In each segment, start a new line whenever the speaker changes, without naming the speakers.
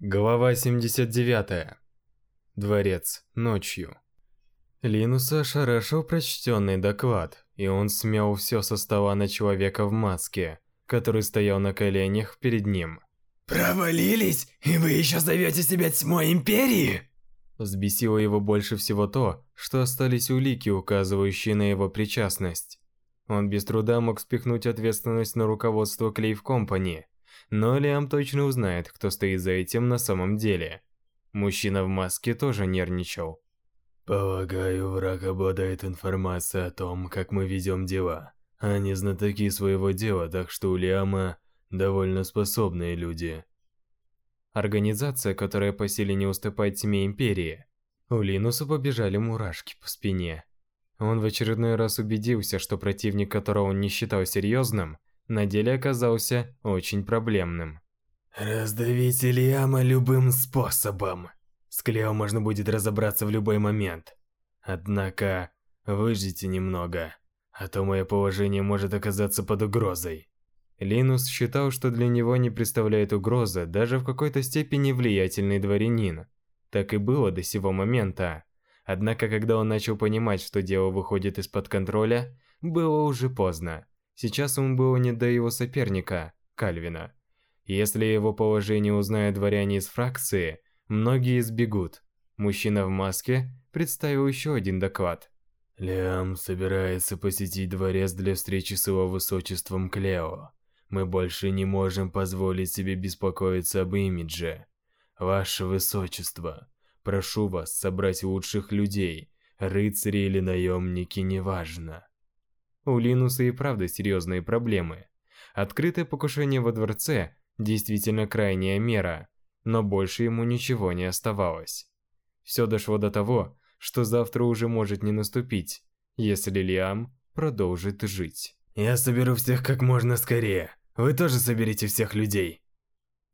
Глава 79. Дворец. Ночью. Линуса ошарашил прочтенный доклад, и он смел все со стола на человека в маске, который стоял на коленях перед ним.
«Провалились? И вы еще зовете себя тьмой Империи?»
Взбесило его больше всего то, что остались улики, указывающие на его причастность. Он без труда мог спихнуть ответственность на руководство Клейв Компани – но Лиам точно узнает, кто стоит за этим на самом деле. Мужчина в маске тоже нервничал.
Полагаю, враг обладает информацией о том, как мы ведем дела. Они знатоки своего дела, так что у Лиама довольно способные люди.
Организация, которая по силе не уступает тьме Империи. У Линуса побежали мурашки по спине. Он в очередной раз убедился, что противник, которого он не считал серьезным, на деле оказался очень проблемным.
Раздавить Ильяма любым способом. С Клео можно будет разобраться в любой момент. Однако, выждите немного, а то мое положение может оказаться под угрозой.
Линус считал, что для него не представляет угрозы даже в какой-то степени влиятельный дворянин. Так и было до сего момента. Однако, когда он начал понимать, что дело выходит из-под контроля, было уже поздно. Сейчас ему было не до его соперника, Кальвина. Если его положение узнают дворяне из фракции, многие сбегут. Мужчина в маске представил еще один доклад.
Лиам собирается посетить дворец для встречи с его высочеством Клео. Мы больше не можем позволить себе беспокоиться об имидже. Ваше высочество, прошу вас собрать лучших людей, рыцари или наемники, неважно.
У Линуса и правда серьезные проблемы. Открытое покушение во дворце действительно крайняя мера, но больше ему ничего не оставалось. Все дошло до того, что завтра уже может не наступить, если Лиам продолжит жить.
Я соберу всех как можно скорее. Вы тоже соберите всех людей.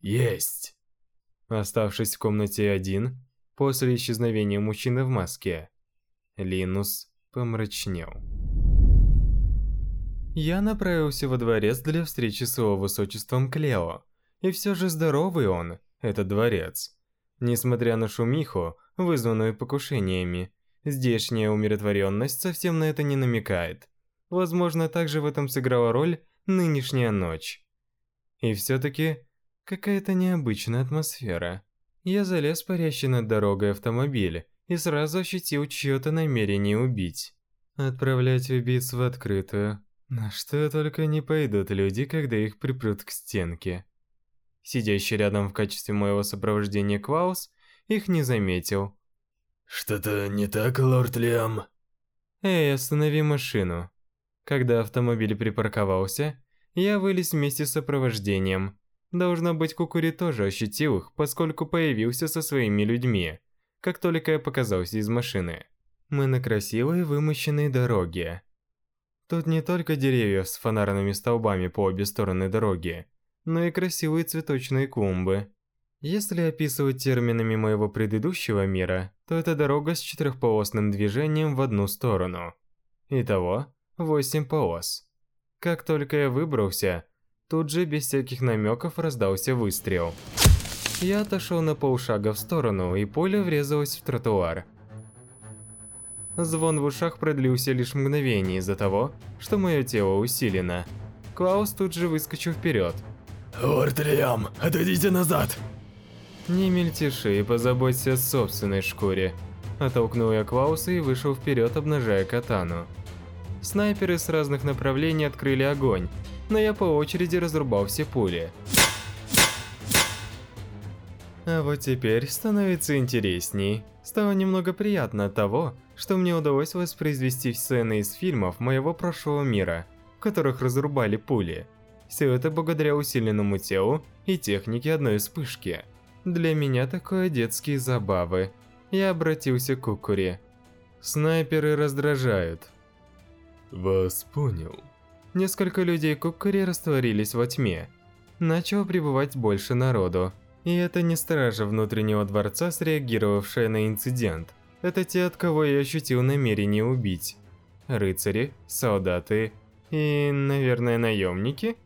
Есть.
Оставшись в комнате один, после исчезновения мужчины в маске, Линус помрачнел. Я направился во дворец для встречи с его высочеством Клео. И все же здоровый он, этот дворец. Несмотря на шумиху, вызванную покушениями, здешняя умиротворенность совсем на это не намекает. Возможно, также в этом сыграла роль нынешняя ночь. И все-таки какая-то необычная атмосфера. Я залез парящий над дорогой автомобиль и сразу ощутил чье-то намерение убить. Отправлять убийц в открытую на что только не пойдут люди, когда их припрут к стенке. Сидящий рядом в качестве моего сопровождения Клаус их не заметил.
«Что-то не так, лорд Лиам?»
«Эй, останови машину». Когда автомобиль припарковался, я вылез вместе с сопровождением. Должно быть, Кукури тоже ощутил их, поскольку появился со своими людьми, как только я показался из машины. Мы на красивой вымощенной дороге. Тут не только деревья с фонарными столбами по обе стороны дороги, но и красивые цветочные клумбы. Если описывать терминами моего предыдущего мира, то это дорога с четырехполосным движением в одну сторону. Итого, восемь полос. Как только я выбрался, тут же без всяких намеков раздался выстрел. Я отошел на полшага в сторону, и поле врезалось в тротуар. Звон в ушах продлился лишь мгновение из-за того, что мое тело усилено. Клаус тут же выскочил вперед.
«Лорд Лиам, отойдите назад!»
«Не мельтеши и позаботься о собственной шкуре». Оттолкнул я Клауса и вышел вперед, обнажая катану. Снайперы с разных направлений открыли огонь, но я по очереди разрубал все пули. А вот теперь становится интересней. Стало немного приятно того, что мне удалось воспроизвести сцены из фильмов моего прошлого мира, в которых разрубали пули. Все это благодаря усиленному телу и технике одной вспышки. Для меня такое детские забавы. Я обратился к Кукуре. Снайперы раздражают.
Вас понял.
Несколько людей Кукури растворились во тьме. Начало прибывать больше народу. И это не стража внутреннего дворца, среагировавшая на инцидент. Это те, от кого я ощутил намерение убить. Рыцари, солдаты и, наверное, наемники?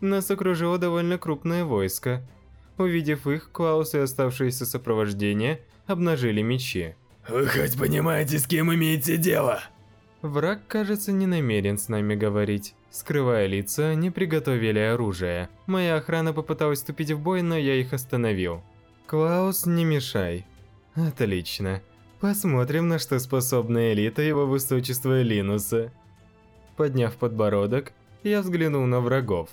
Нас окружило довольно крупное войско. Увидев их, Клаус и оставшееся сопровождение обнажили мечи.
«Вы хоть понимаете, с кем имеете дело?»
Враг, кажется, не намерен с нами говорить. Скрывая лица, они приготовили оружие. Моя охрана попыталась вступить в бой, но я их остановил. Клаус, не мешай. Отлично. Посмотрим, на что способна элита его высочества Линуса. Подняв подбородок, я взглянул на врагов.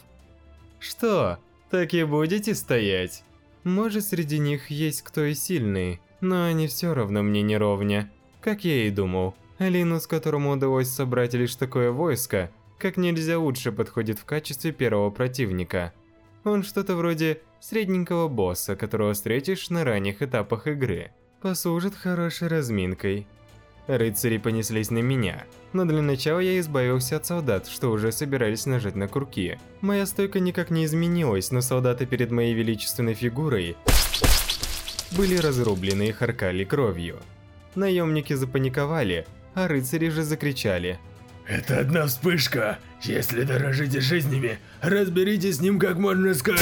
Что, так и будете стоять? Может, среди них есть кто и сильный, но они все равно мне не ровня. Как я и думал, Линус, которому удалось собрать лишь такое войско, как нельзя лучше подходит в качестве первого противника. Он что-то вроде средненького босса, которого встретишь на ранних этапах игры. Послужит хорошей разминкой. Рыцари понеслись на меня, но для начала я избавился от солдат, что уже собирались нажать на курки. Моя стойка никак не изменилась, но солдаты перед моей величественной фигурой были разрублены и харкали кровью. Наемники запаниковали, а рыцари же закричали.
«Это одна вспышка! Если дорожите жизнями, разберитесь с ним как можно скорее!»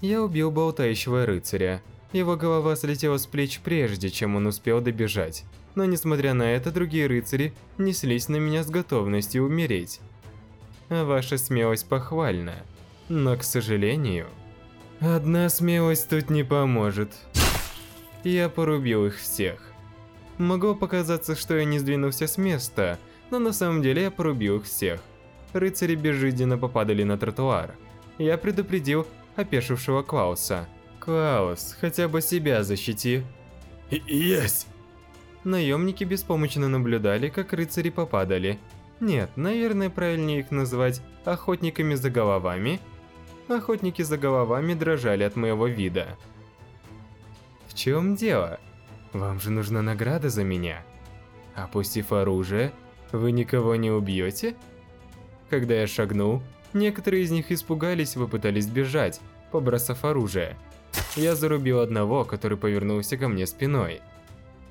Я убил болтающего рыцаря. Его голова слетела с плеч прежде, чем он успел добежать. Но несмотря на это, другие рыцари неслись на меня с готовностью умереть. Ваша смелость похвальна, но, к сожалению, одна смелость тут не поможет. Я порубил их всех. Могло показаться, что я не сдвинулся с места, но на самом деле я порубил их всех. Рыцари безжизненно попадали на тротуар. Я предупредил опешившего Клауса. «Клаус, хотя бы себя защити».
«Есть!»
Наемники беспомощно наблюдали, как рыцари попадали. Нет, наверное, правильнее их назвать охотниками за головами. Охотники за головами дрожали от моего вида. В чем дело? Вам же нужна награда за меня. Опустив оружие, вы никого не убьете? Когда я шагнул, некоторые из них испугались и попытались бежать, побросав оружие. Я зарубил одного, который повернулся ко мне спиной.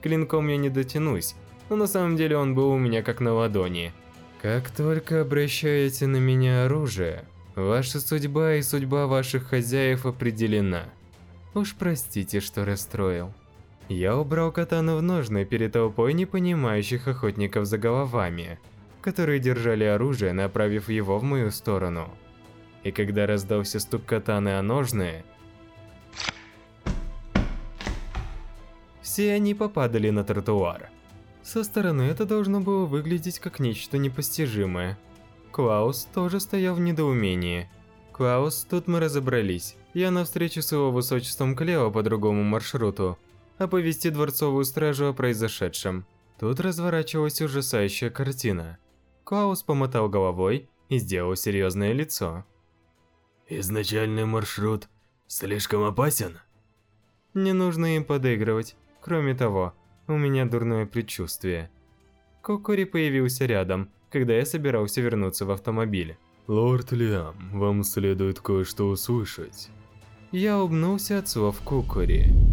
Клинком я не дотянусь, но на самом деле он был у меня как на ладони. Как только обращаете на меня оружие, ваша судьба и судьба ваших хозяев определена. Уж простите, что расстроил. Я убрал катану в ножны перед толпой непонимающих охотников за головами, которые держали оружие, направив его в мою сторону. И когда раздался стук катаны о ножны, все они попадали на тротуар. Со стороны это должно было выглядеть как нечто непостижимое. Клаус тоже стоял в недоумении. Клаус, тут мы разобрались. Я на встречу с его высочеством Клео по другому маршруту оповести дворцовую стражу о произошедшем. Тут разворачивалась ужасающая картина. Клаус помотал головой и сделал серьезное лицо.
«Изначальный маршрут слишком опасен?»
Не нужно им подыгрывать. Кроме того, у меня дурное предчувствие. Кокори появился рядом, когда я собирался вернуться в автомобиль.
«Лорд Лиам, вам следует кое-что услышать».
Я улыбнулся от слов Кукури.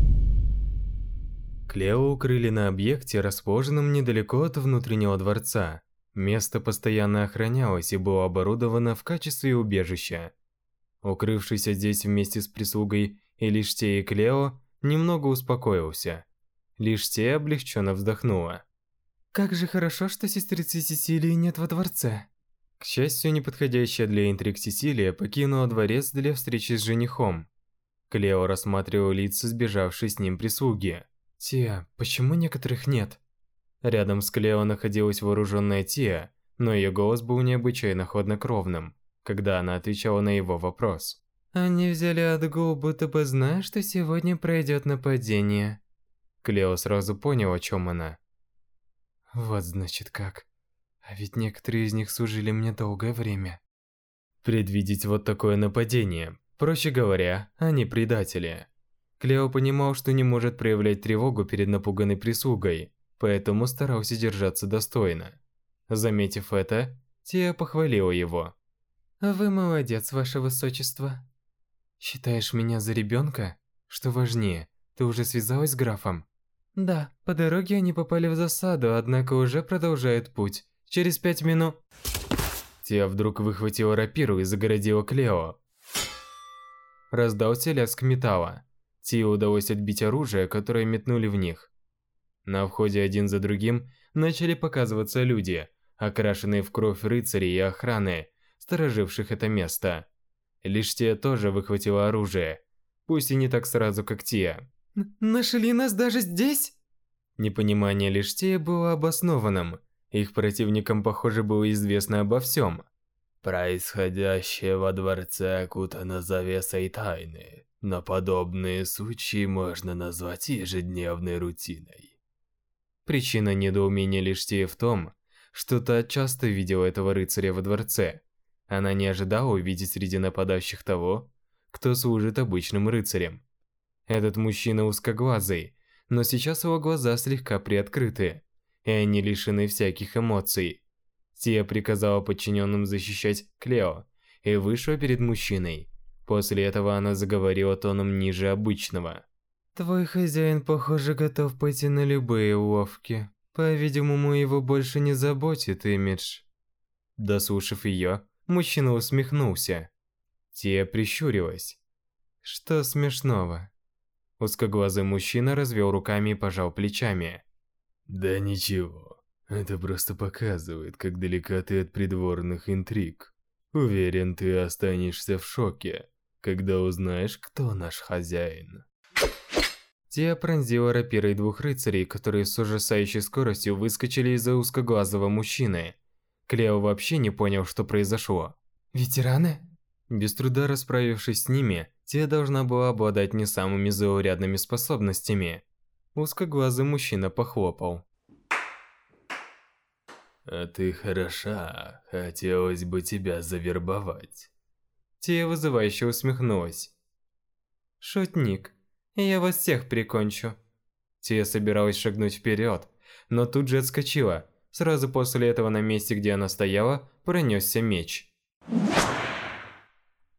Клео укрыли на объекте, расположенном недалеко от внутреннего дворца. Место постоянно охранялось и было оборудовано в качестве убежища. Укрывшись здесь вместе с прислугой и лишь те и Клео, немного успокоился. Лишь те облегченно вздохнула. «Как же хорошо, что сестрицы Сесилии нет во дворце!» К счастью, неподходящая для интриг Сесилия покинула дворец для встречи с женихом. Клео рассматривал лица сбежавшей с ним прислуги. Тия, почему некоторых нет? Рядом с Клео находилась вооруженная Тия, но ее голос был необычайно хладнокровным, когда она отвечала на его вопрос. Они взяли отгул, будто бы зная, что сегодня пройдет нападение. Клео сразу понял, о чем она. Вот значит как. А ведь некоторые из них служили мне долгое время. Предвидеть вот такое нападение. Проще говоря, они предатели. Клео понимал, что не может проявлять тревогу перед напуганной прислугой, поэтому старался держаться достойно. Заметив это, Тия похвалила его. «Вы молодец, ваше высочество. Считаешь меня за ребенка? Что важнее, ты уже связалась с графом?» «Да, по дороге они попали в засаду, однако уже продолжают путь. Через пять минут...» Тия вдруг выхватила рапиру и загородила Клео. раздался лязг металла. Тие удалось отбить оружие, которое метнули в них. На входе один за другим начали показываться люди, окрашенные в кровь рыцарей и охраны, стороживших это место. Лишь Тия тоже выхватила оружие, пусть и не так сразу, как Тия.
«Нашли нас даже здесь?»
Непонимание лишь Тия было обоснованным. Их противникам, похоже, было известно обо всем.
Происходящее во дворце окутано завесой тайны, но подобные случаи можно назвать ежедневной рутиной.
Причина недоумения лишь Тия в том, что та часто видела этого рыцаря во дворце. Она не ожидала увидеть среди нападающих того, кто служит обычным рыцарем. Этот мужчина узкоглазый, но сейчас его глаза слегка приоткрыты, и они лишены всяких эмоций. Тия приказала подчиненным защищать Клео и вышла перед мужчиной. После этого она заговорила тоном ниже обычного.
Твой хозяин, похоже, готов пойти на любые уловки. По-видимому, его больше не заботит имидж.
Дослушав ее, мужчина усмехнулся. Тия прищурилась. Что смешного? Узкоглазый мужчина развел руками и пожал плечами.
Да ничего, это просто показывает, как далека ты от придворных интриг. Уверен, ты останешься в шоке, когда узнаешь, кто наш хозяин.
Тия пронзила рапирой двух рыцарей, которые с ужасающей скоростью выскочили из-за узкоглазого мужчины. Клео вообще не понял, что произошло.
Ветераны?
Без труда расправившись с ними, Тия должна была обладать не самыми заурядными способностями. Узкоглазый мужчина похлопал.
А ты хороша, хотелось бы тебя завербовать.
Тия вызывающе усмехнулась.
Шутник, я вас всех прикончу.
Тия собиралась шагнуть вперед, но тут же отскочила. Сразу после этого на месте, где она стояла, пронесся меч.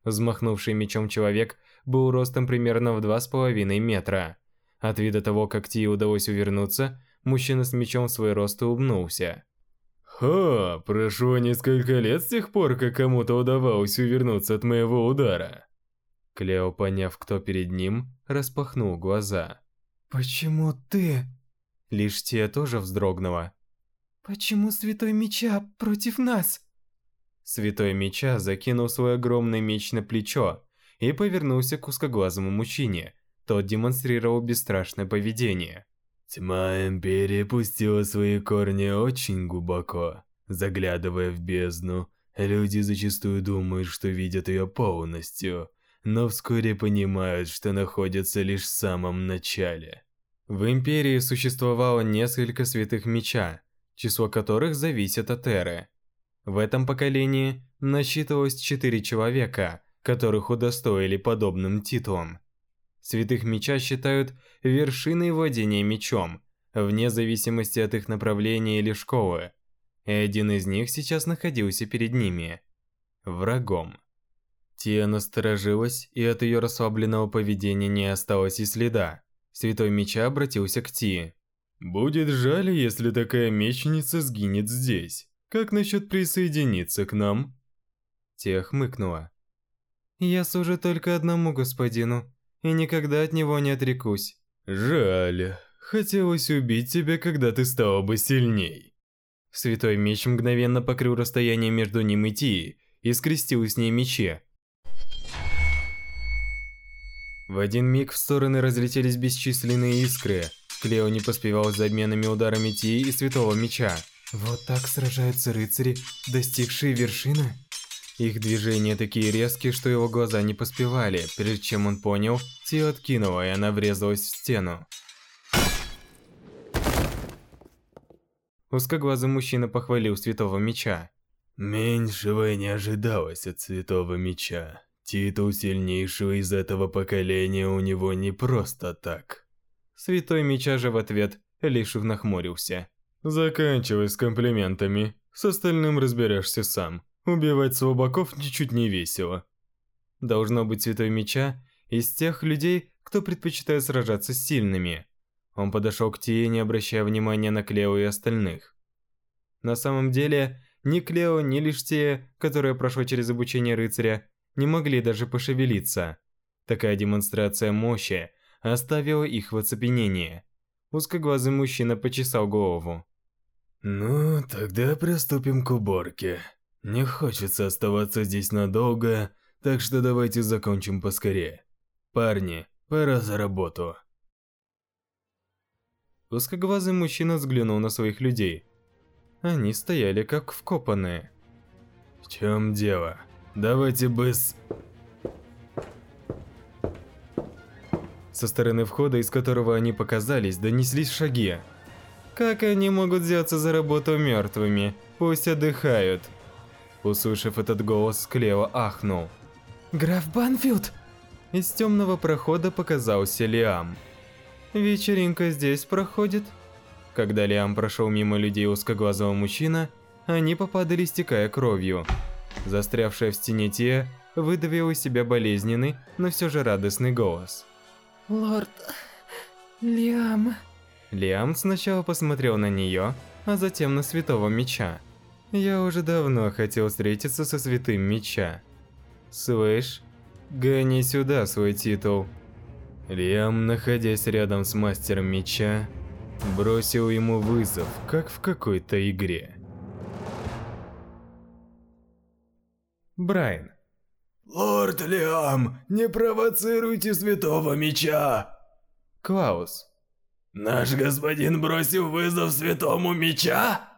Взмахнувший мечом человек был ростом примерно в два с половиной метра. От вида того, как Тии удалось увернуться, мужчина с мечом в свой рост улыбнулся.
«Ха, прошло несколько лет с тех пор, как кому-то удавалось увернуться от моего удара».
Клео, поняв, кто перед ним, распахнул глаза.
«Почему ты?»
Лишь Тия тоже вздрогнула.
«Почему Святой Меча против нас?»
Святой Меча закинул свой огромный меч на плечо и повернулся к узкоглазому мужчине. Тот демонстрировал бесстрашное поведение.
Тьма Империи пустила свои корни очень глубоко. Заглядывая в бездну, люди зачастую думают, что видят ее полностью, но вскоре понимают, что находятся лишь в самом начале.
В Империи существовало несколько святых меча, число которых зависит от эры. В этом поколении насчитывалось четыре человека, которых удостоили подобным титулом. Святых меча считают вершиной владения мечом, вне зависимости от их направления или школы. И один из них сейчас находился перед ними. Врагом. Тия насторожилась, и от ее расслабленного поведения не осталось и следа. Святой Меча обратился к Тии.
«Будет жаль, если такая мечница сгинет здесь. Как насчет присоединиться к нам?»
Тия хмыкнула.
«Я служу только одному господину, и никогда от него не отрекусь».
«Жаль. Хотелось убить тебя, когда ты стала бы сильней».
Святой Меч мгновенно покрыл расстояние между ним и Тией и скрестил с ней мечи, В один миг в стороны разлетелись бесчисленные искры. Клео не поспевал за обменными ударами Ти и Святого Меча.
Вот так сражаются рыцари, достигшие вершины?
Их движения такие резкие, что его глаза не поспевали. Прежде чем он понял, Ти откинула, и она врезалась в стену. Узкоглазый мужчина похвалил Святого Меча.
«Меньшего и не ожидалось от Святого Меча. Титул сильнейшего из этого поколения у него не просто так.
Святой Меча же в ответ лишь нахмурился.
Заканчивай с комплиментами. С остальным разберешься сам. Убивать слабаков ничуть не весело.
Должно быть Святой Меча из тех людей, кто предпочитает сражаться с сильными. Он подошел к Тие, не обращая внимания на Клео и остальных. На самом деле, ни Клео, ни лишь Тия, которая прошла через обучение рыцаря, не могли даже пошевелиться. Такая демонстрация мощи оставила их в оцепенении. Узкоглазый мужчина почесал голову.
«Ну, тогда приступим к уборке. Не хочется оставаться здесь надолго, так что давайте закончим поскорее. Парни, пора за работу».
Узкоглазый мужчина взглянул на своих людей. Они стояли как вкопанные.
«В чем дело? Давайте быс...»
Со стороны входа, из которого они показались, донеслись шаги. Как они могут взяться за работу мертвыми? Пусть отдыхают. Услышав этот голос, Клео ахнул. «Граф Банфилд!» Из темного прохода показался Лиам. «Вечеринка здесь проходит?» Когда Лиам прошел мимо людей узкоглазого мужчина, они попадали, стекая кровью. Застрявшая в стене Тия выдавила из себя болезненный, но все же радостный голос.
Лорд... Лиам...
Лиам сначала посмотрел на нее, а затем на Святого Меча. Я уже давно хотел встретиться со Святым Меча. Слышь, гони сюда свой титул. Лиам, находясь рядом с Мастером Меча, бросил ему вызов, как в какой-то игре. Брайан.
«Лорд Лиам, не провоцируйте Святого Меча!»
Клаус.
«Наш господин бросил вызов Святому Меча?»